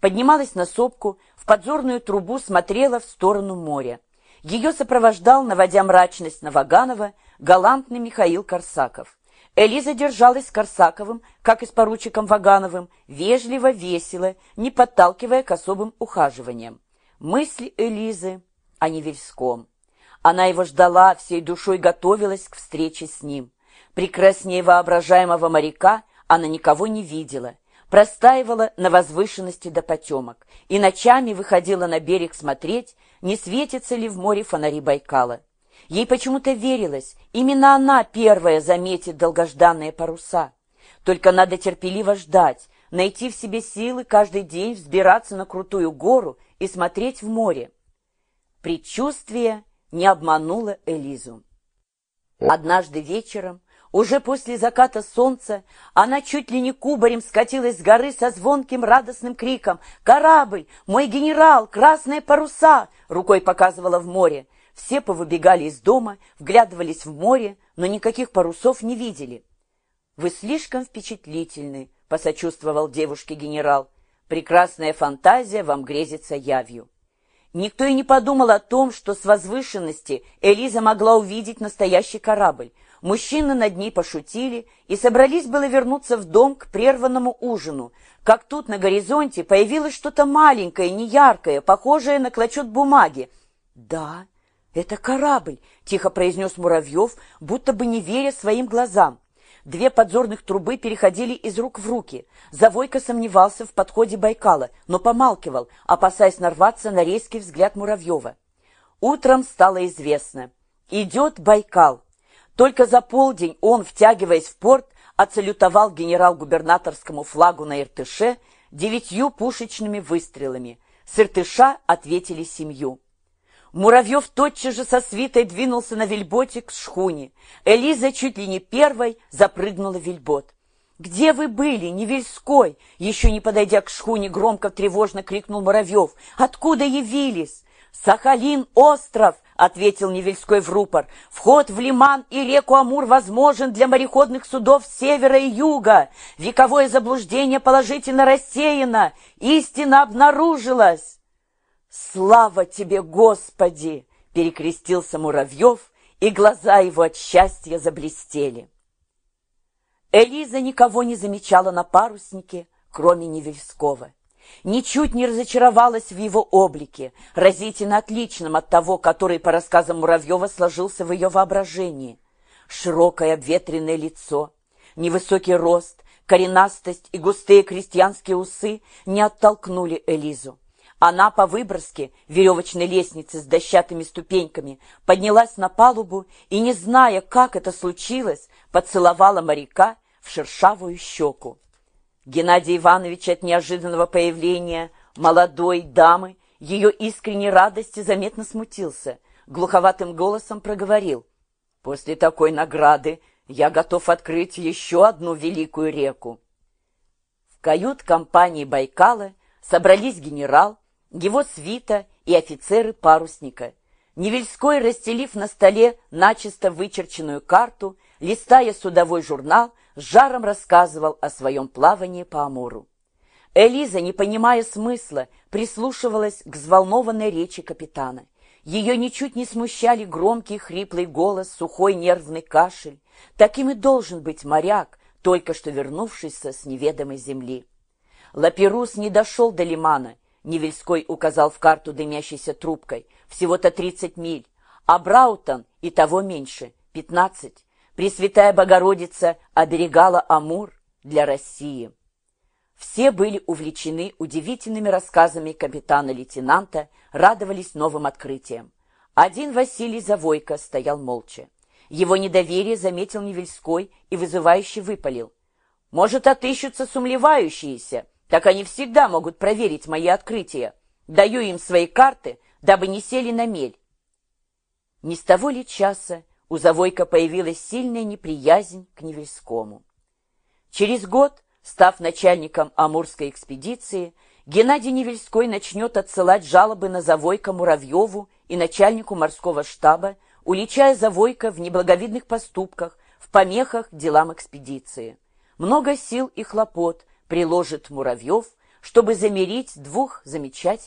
поднималась на сопку, в подзорную трубу смотрела в сторону моря. Ее сопровождал, наводя мрачность на Ваганова, галантный Михаил Корсаков. Элиза держалась с Корсаковым, как и с поручиком Вагановым, вежливо, весело, не подталкивая к особым ухаживаниям. Мысль Элизы о Невельском. Она его ждала, всей душой готовилась к встрече с ним. Прекраснее воображаемого моряка она никого не видела, простаивала на возвышенности до потемок и ночами выходила на берег смотреть, не светятся ли в море фонари Байкала. Ей почему-то верилось, именно она первая заметит долгожданные паруса. Только надо терпеливо ждать, найти в себе силы каждый день взбираться на крутую гору и смотреть в море. Предчувствие не обмануло Элизу. Однажды вечером уже после заката солнца она чуть ли не кубарем скатилась с горы со звонким радостным криком «Корабль! Мой генерал! Красные паруса!» рукой показывала в море. Все повыбегали из дома, вглядывались в море, но никаких парусов не видели. «Вы слишком впечатлительны», — посочувствовал девушке генерал. «Прекрасная фантазия вам грезится явью». Никто и не подумал о том, что с возвышенности Элиза могла увидеть настоящий корабль. Мужчины над ней пошутили и собрались было вернуться в дом к прерванному ужину, как тут на горизонте появилось что-то маленькое, неяркое, похожее на клочок бумаги. «Да, это корабль», — тихо произнес Муравьев, будто бы не веря своим глазам. Две подзорных трубы переходили из рук в руки. Завойко сомневался в подходе Байкала, но помалкивал, опасаясь нарваться на резкий взгляд Муравьева. Утром стало известно. Идет Байкал. Только за полдень он, втягиваясь в порт, отсалютовал генерал-губернаторскому флагу на Иртыше девятью пушечными выстрелами. С Иртыша ответили семью. Муравьев тотчас же со свитой двинулся на вельботе к шхуне. Элиза чуть ли не первой запрыгнула в вельбот. «Где вы были, Невельской?» Еще не подойдя к шхуне, громко тревожно крикнул Муравьев. «Откуда явились?» «Сахалин — остров!» — ответил Невельской в рупор. «Вход в лиман и реку Амур возможен для мореходных судов севера и юга. Вековое заблуждение положительно рассеяно. Истина обнаружилась!» «Слава тебе, Господи!» — перекрестился Муравьев, и глаза его от счастья заблестели. Элиза никого не замечала на паруснике, кроме Невельского ничуть не разочаровалась в его облике, разительно отличном от того, который, по рассказам Муравьева, сложился в ее воображении. Широкое обветренное лицо, невысокий рост, коренастость и густые крестьянские усы не оттолкнули Элизу. Она по выброске веревочной лестницы с дощатыми ступеньками поднялась на палубу и, не зная, как это случилось, поцеловала моряка в шершавую щеку. Геннадий Иванович от неожиданного появления молодой дамы, ее искренней радости заметно смутился, глуховатым голосом проговорил. «После такой награды я готов открыть еще одну великую реку». В кают-компании Байкала собрались генерал, его свита и офицеры парусника. Невельской, расстелив на столе начисто вычерченную карту, листая судовой журнал, с жаром рассказывал о своем плавании по Амуру. Элиза, не понимая смысла, прислушивалась к взволнованной речи капитана. Ее ничуть не смущали громкий хриплый голос, сухой нервный кашель. Таким и должен быть моряк, только что вернувшийся с неведомой земли. Лаперус не дошел до лимана. Невельской указал в карту дымящейся трубкой. Всего-то тридцать миль. А Браутон и того меньше, пятнадцать. Пресвятая Богородица оберегала Амур для России. Все были увлечены удивительными рассказами капитана-лейтенанта, радовались новым открытиям. Один Василий Завойко стоял молча. Его недоверие заметил Невельской и вызывающе выпалил. «Может, отыщутся сумлевающиеся, так они всегда могут проверить мои открытия. Даю им свои карты, дабы не сели на мель». Ни с того ли часа у Завойка появилась сильная неприязнь к Невельскому. Через год, став начальником Амурской экспедиции, Геннадий Невельской начнет отсылать жалобы на Завойка Муравьеву и начальнику морского штаба, уличая Завойка в неблаговидных поступках, в помехах делам экспедиции. Много сил и хлопот приложит Муравьев, чтобы замирить двух замечательных